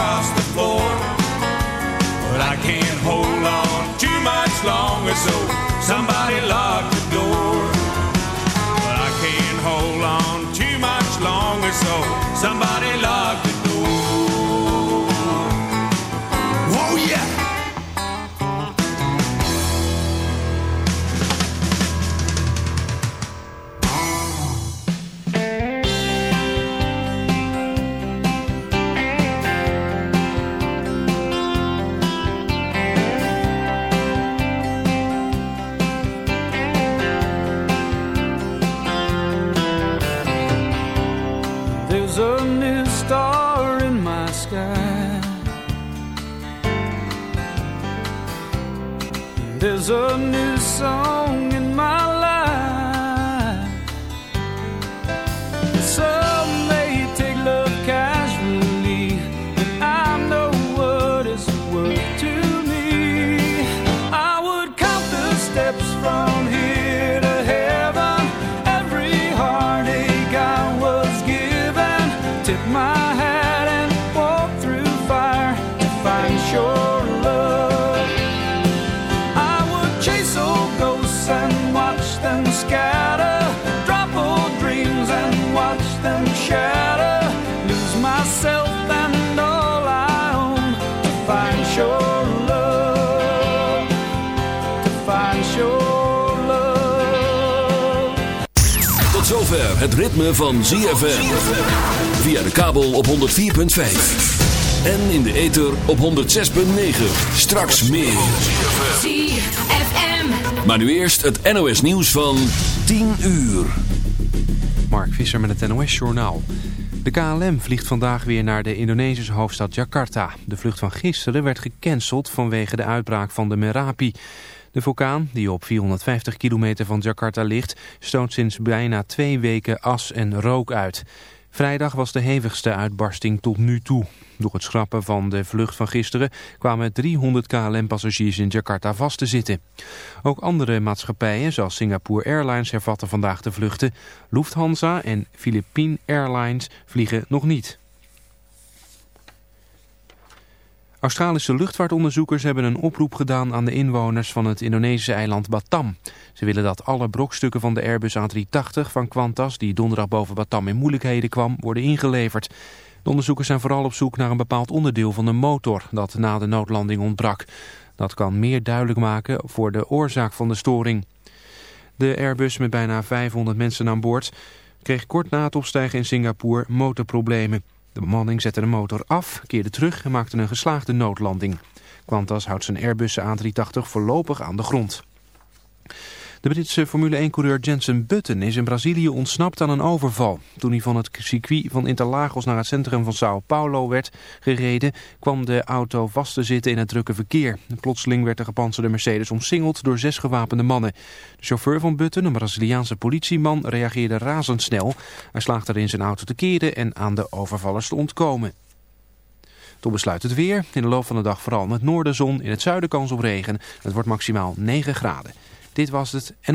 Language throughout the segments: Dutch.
across the floor. But I can't hold on too much longer, so somebody lock the door. But I can't hold on too much longer, so somebody het ritme van ZFM. Via de kabel op 104.5. En in de ether op 106.9. Straks meer. ZFM. Maar nu eerst het NOS nieuws van 10 uur. Mark Visser met het NOS Journaal. De KLM vliegt vandaag weer naar de Indonesische hoofdstad Jakarta. De vlucht van gisteren werd gecanceld vanwege de uitbraak van de Merapi. De vulkaan, die op 450 kilometer van Jakarta ligt, stoot sinds bijna twee weken as en rook uit. Vrijdag was de hevigste uitbarsting tot nu toe. Door het schrappen van de vlucht van gisteren kwamen 300 KLM-passagiers in Jakarta vast te zitten. Ook andere maatschappijen, zoals Singapore Airlines, hervatten vandaag de vluchten. Lufthansa en Philippine Airlines vliegen nog niet. Australische luchtvaartonderzoekers hebben een oproep gedaan aan de inwoners van het Indonesische eiland Batam. Ze willen dat alle brokstukken van de Airbus A380 van Qantas, die donderdag boven Batam in moeilijkheden kwam, worden ingeleverd. De onderzoekers zijn vooral op zoek naar een bepaald onderdeel van de motor dat na de noodlanding ontbrak. Dat kan meer duidelijk maken voor de oorzaak van de storing. De Airbus met bijna 500 mensen aan boord kreeg kort na het opstijgen in Singapore motorproblemen. De bemanning zette de motor af, keerde terug en maakte een geslaagde noodlanding. Qantas houdt zijn Airbus A380 voorlopig aan de grond. De Britse Formule 1-coureur Jensen Button is in Brazilië ontsnapt aan een overval. Toen hij van het circuit van Interlagos naar het centrum van Sao Paulo werd gereden, kwam de auto vast te zitten in het drukke verkeer. Plotseling werd de gepantserde Mercedes omsingeld door zes gewapende mannen. De chauffeur van Button, een Braziliaanse politieman, reageerde razendsnel. Hij slaagde erin zijn auto te keren en aan de overvallers te ontkomen. Tot besluit het weer. In de loop van de dag vooral in het noorden zon, in het zuiden kans op regen. Het wordt maximaal 9 graden. Dit was het. En...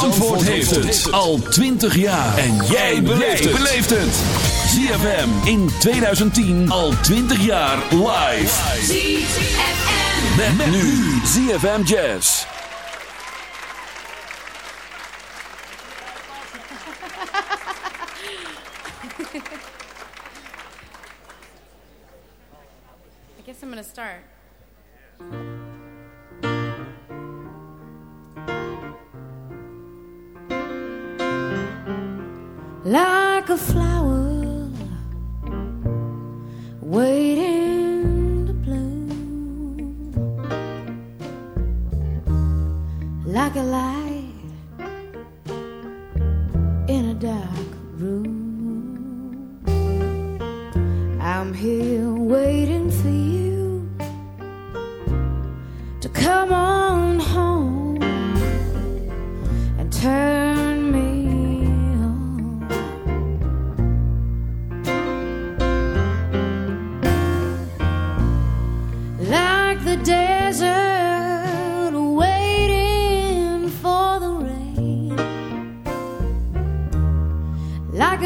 Zandvoort heeft het al 20 jaar. En jij beleeft het. ZFM in 2010 al 20 jaar live. ZFM. Met, met nu ZFM Jazz. I guess I'm gonna start. la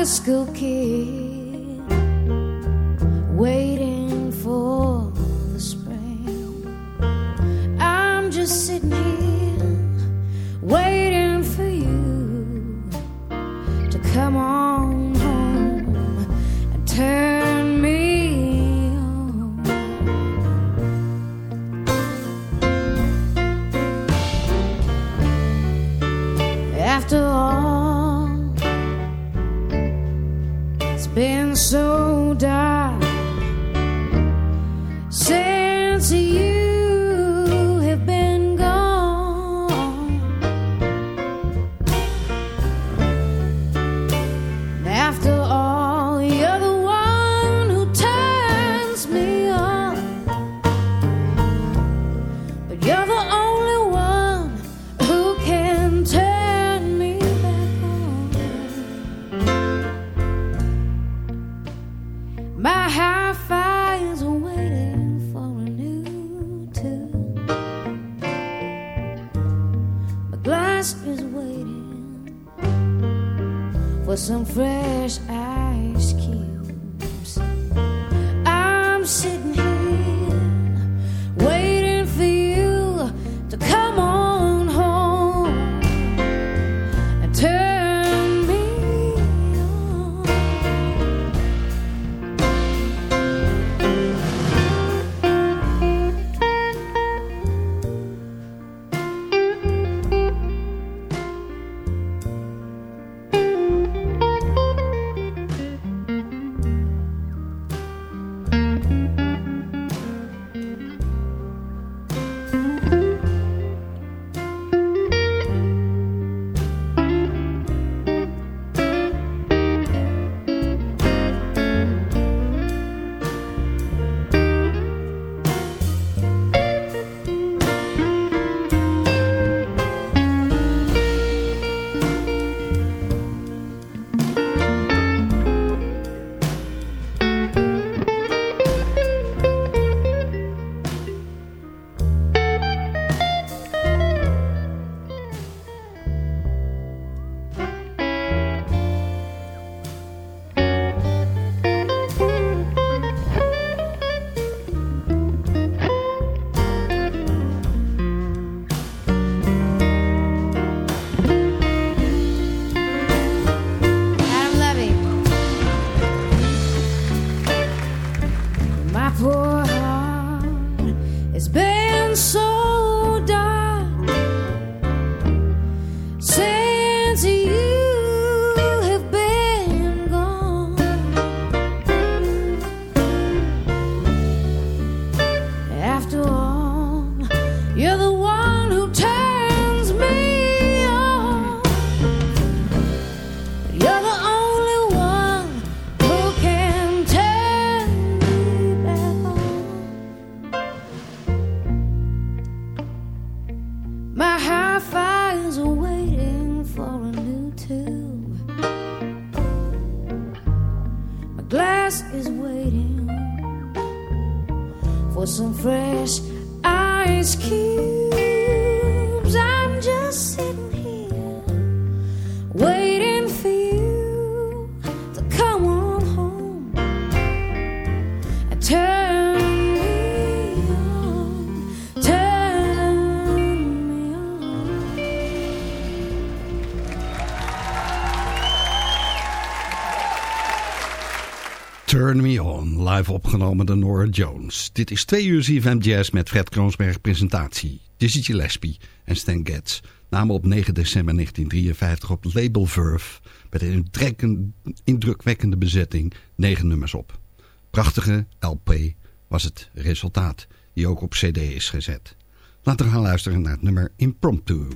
school kid. Opgenomen door Nora Jones. Dit is twee uur ZFM Jazz met Fred Kroonsberg presentatie. Dizzy Gillespie en Stan Getz namen op 9 december 1953 op label Verve... met een indrukwekkende bezetting negen nummers op. Prachtige LP was het resultaat, die ook op cd is gezet. Laten we gaan luisteren naar het nummer Impromptu.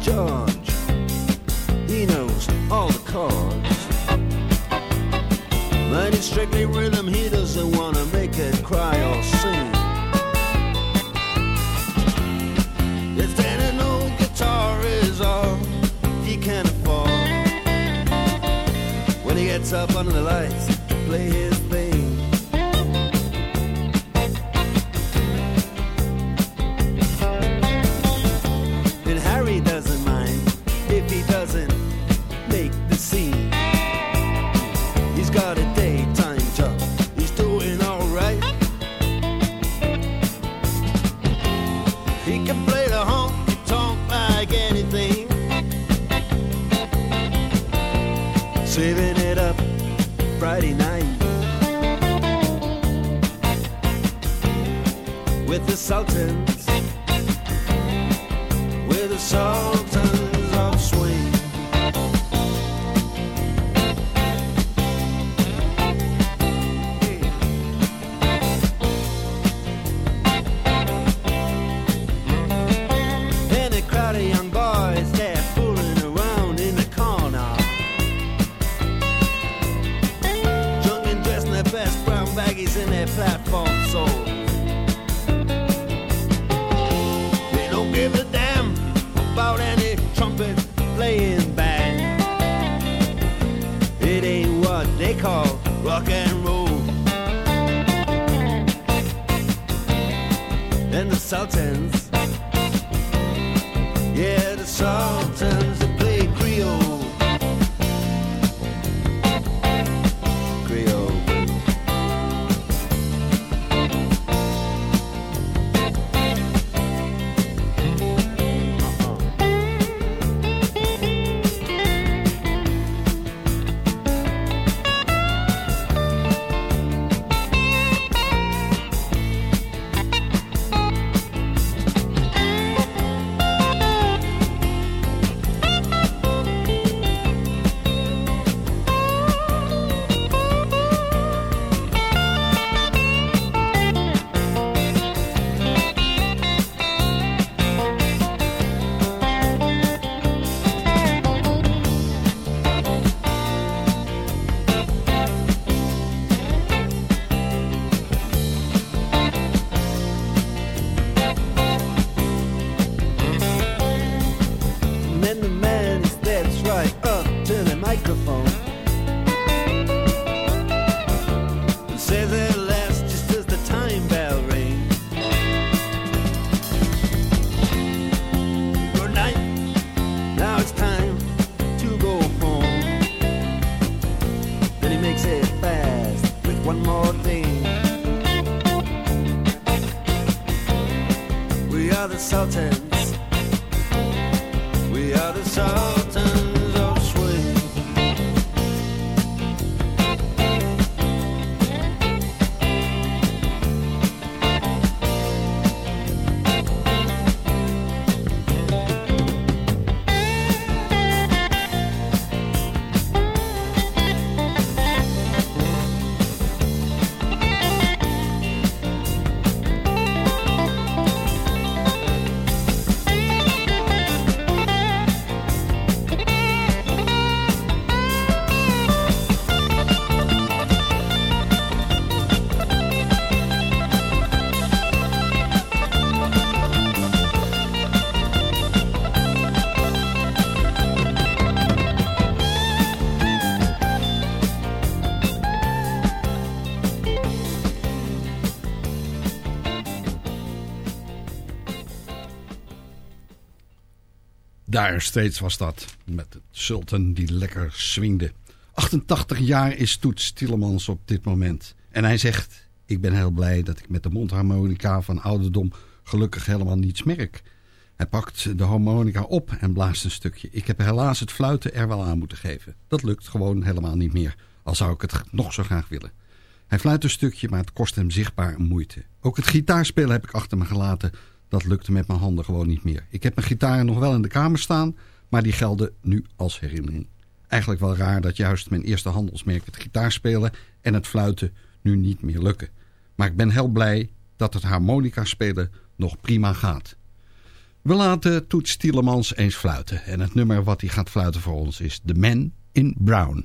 George, he knows all the chords. But it's strictly rhythm, he doesn't want to make it cry or sing. If that an old guitar is all he can afford, when he gets up under the lights to play his bass. Dire Straits was dat. Met het Sultan die lekker swingde. 88 jaar is Toets Tielemans op dit moment. En hij zegt... Ik ben heel blij dat ik met de mondharmonica van ouderdom gelukkig helemaal niets merk. Hij pakt de harmonica op en blaast een stukje. Ik heb helaas het fluiten er wel aan moeten geven. Dat lukt gewoon helemaal niet meer. Al zou ik het nog zo graag willen. Hij fluit een stukje, maar het kost hem zichtbaar moeite. Ook het gitaarspelen heb ik achter me gelaten. Dat lukte met mijn handen gewoon niet meer. Ik heb mijn gitaren nog wel in de kamer staan, maar die gelden nu als herinnering. Eigenlijk wel raar dat juist mijn eerste handelsmerk, het gitaarspelen en het fluiten, nu niet meer lukken. Maar ik ben heel blij dat het harmonica spelen nog prima gaat. We laten Toets Tielemans eens fluiten. En het nummer wat hij gaat fluiten voor ons is The Man in Brown.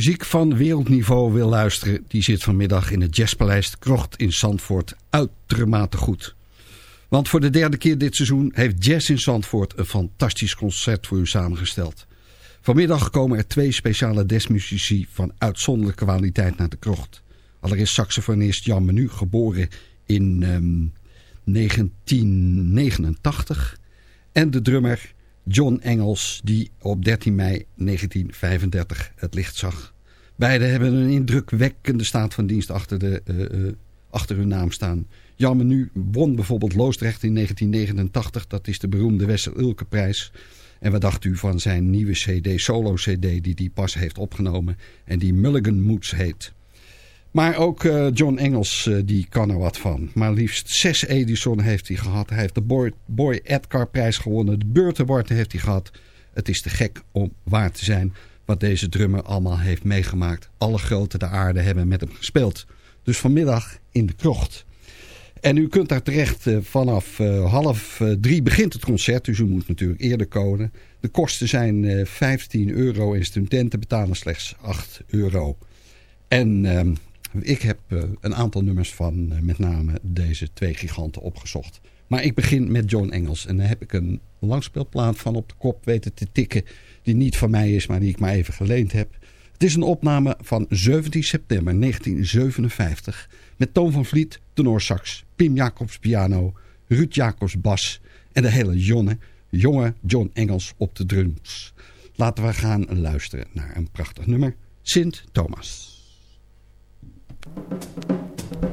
Muziek van wereldniveau wil luisteren, die zit vanmiddag in het Jazzpaleis Krocht in Zandvoort uitermate goed. Want voor de derde keer dit seizoen heeft Jazz in Zandvoort een fantastisch concert voor u samengesteld. Vanmiddag komen er twee speciale jazzmuzici van uitzonderlijke kwaliteit naar de krocht. Allereerst saxofonist Jan Menu, geboren in ehm, 1989. En de drummer John Engels, die op 13 mei 1935 het licht zag. Beiden hebben een indrukwekkende staat van dienst achter, de, eh, eh, achter hun naam staan. Jan Menu won bijvoorbeeld Loosdrecht in 1989. Dat is de beroemde Wessel Ulke prijs. En wat dacht u van zijn nieuwe cd, solo cd, die hij pas heeft opgenomen. En die Mulligan Moods heet. Maar ook eh, John Engels, eh, die kan er wat van. Maar liefst zes Edison heeft hij gehad. Hij heeft de Boy, Edgar prijs gewonnen. De Beurt Award heeft hij gehad. Het is te gek om waar te zijn wat deze drummer allemaal heeft meegemaakt. Alle grote de aarde hebben met hem gespeeld. Dus vanmiddag in de krocht. En u kunt daar terecht eh, vanaf half drie begint het concert. Dus u moet natuurlijk eerder komen. De kosten zijn uh, 15 euro en studenten betalen slechts 8 euro. En ehm, ik heb een aantal nummers van met name deze twee giganten opgezocht. Maar ik begin met John Engels. En daar heb ik een langspeelplaat van op de kop weten te tikken. Die niet van mij is, maar die ik maar even geleend heb. Het is een opname van 17 september 1957. Met Toon van Vliet, tenorsax, Pim Jacobs piano, Ruud Jacobs bas en de hele jonge, jonge John Engels op de drums. Laten we gaan luisteren naar een prachtig nummer. Sint Thomas. Thank you.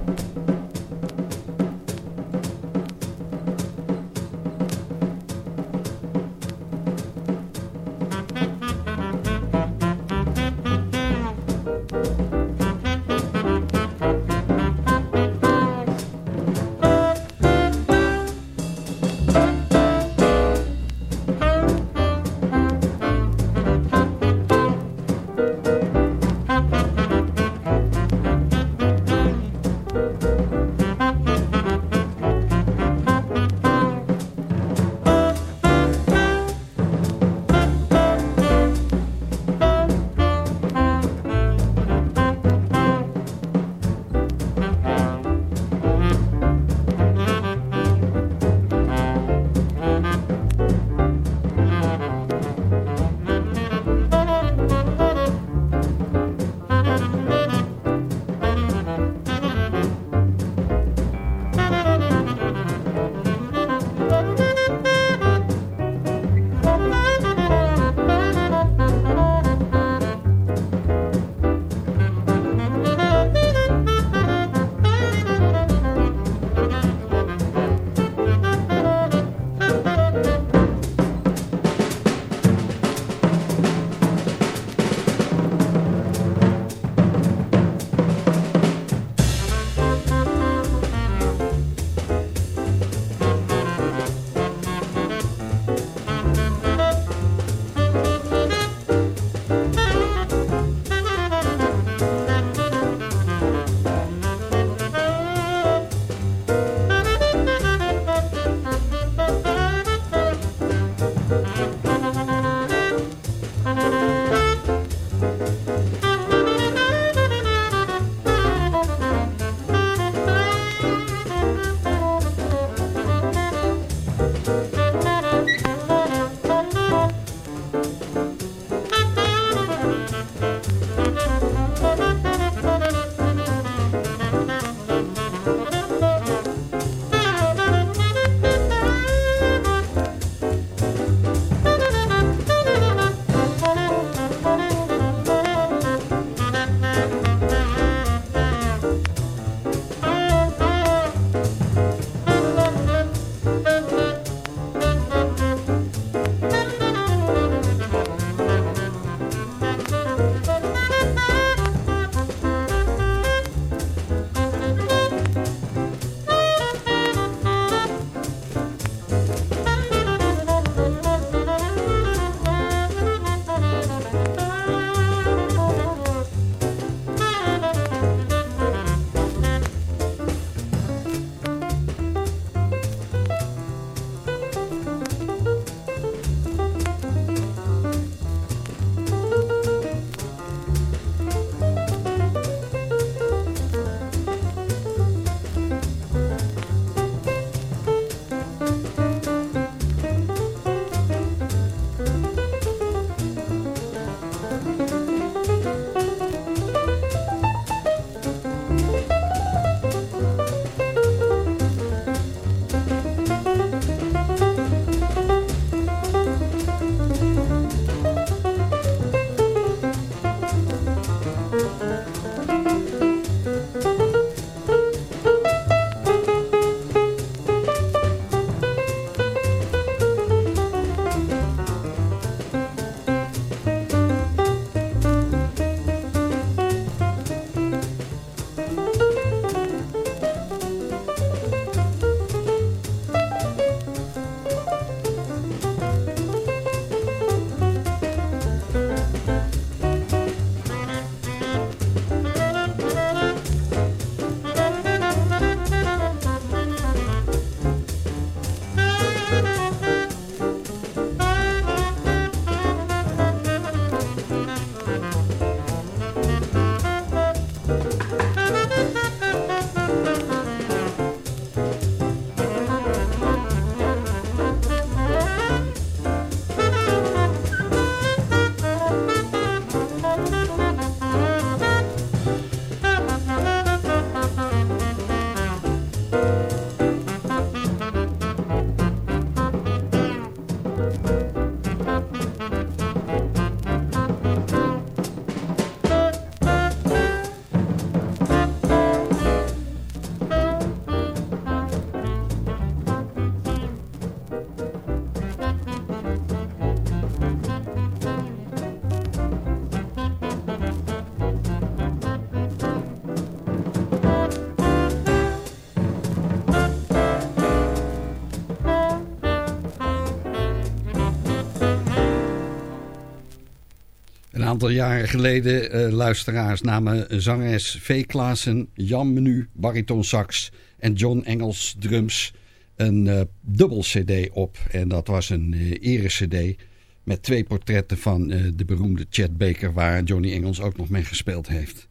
Aantal jaren geleden, eh, luisteraars, namen zangeres V. Klaassen, Jan Menu, bariton sax en John Engels drums een eh, dubbel cd op. En dat was een eh ere cd met twee portretten van eh, de beroemde Chet Baker waar Johnny Engels ook nog mee gespeeld heeft.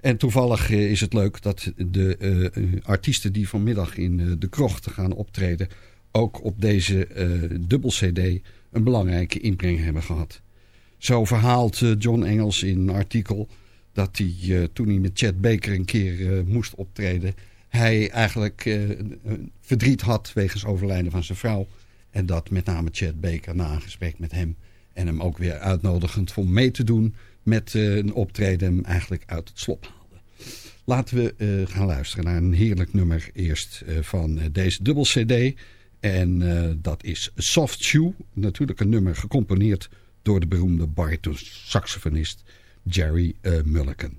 En toevallig eh, is het leuk dat de eh, eh, artiesten die vanmiddag in eh, de krocht gaan optreden... ook op deze eh, dubbel cd een belangrijke inbreng hebben gehad. Zo verhaalt eh, John Engels in een artikel dat hij eh, toen hij met Chet Baker een keer eh, moest optreden... hij eigenlijk verdriet had wegens overlijden van zijn vrouw... en dat met name Chet Baker na een gesprek met hem... en hem ook weer uitnodigend om mee te doen met een optreden... hem eigenlijk uit het slop haalde. Laten we gaan luisteren naar een heerlijk nummer eerst van deze dubbel cd... En dat is Soft Shoe. Natuurlijk een nummer gecomponeerd door de beroemde bariton saxofonist Jerry eh, Mulligan.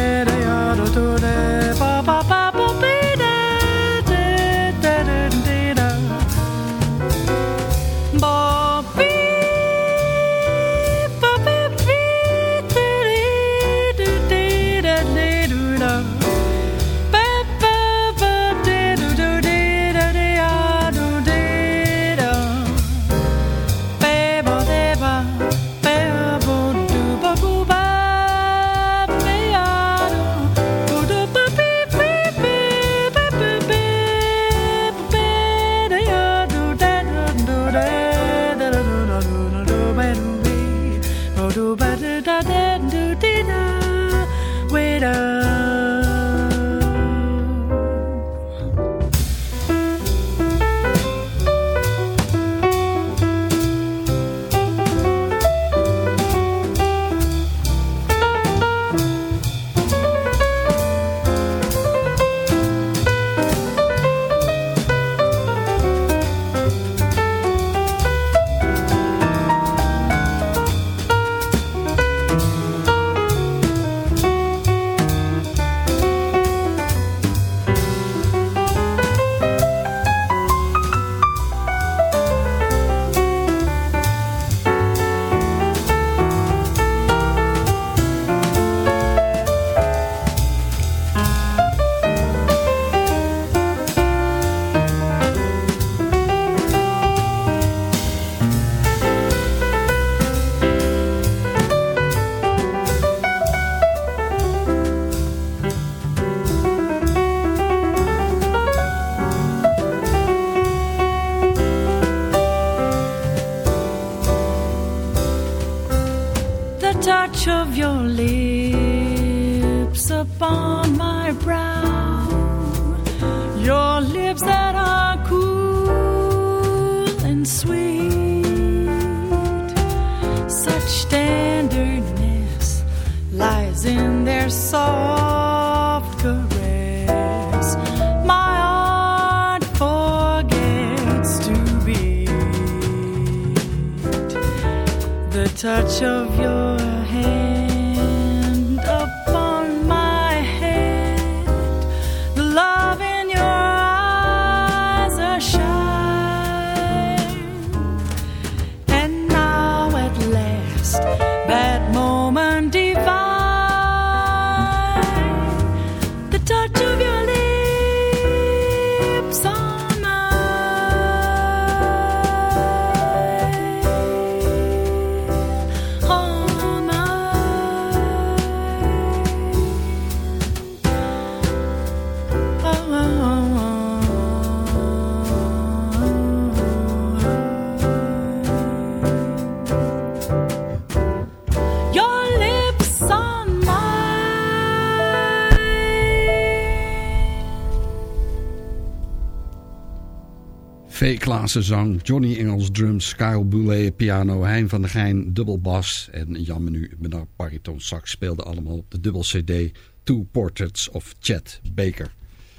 V. Klaassen zang, Johnny Engels drums, Karel Boulet piano, Hein van der Geijn dubbel bas en Jan Menu Bernard bariton sax speelden allemaal op de dubbel cd Two Portraits of Chet Baker.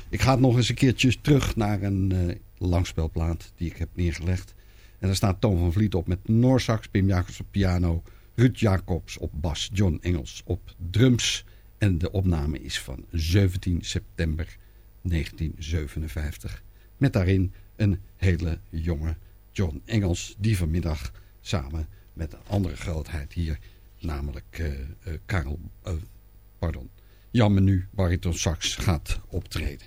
Ik ga nog eens een keertje terug naar een uh, langspelplaat die ik heb neergelegd. En daar staat Toon van Vliet op met Noorsax, Pim Jacobs op piano, Ruud Jacobs op bas, John Engels op drums. En de opname is van 17 september 1957. Met daarin een hele jonge John Engels die vanmiddag samen met een andere grootheid hier, namelijk uh, Karel, uh, pardon, Jan Menu, bariton sax gaat optreden.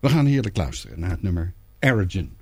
We gaan heerlijk luisteren naar het nummer Arrogant.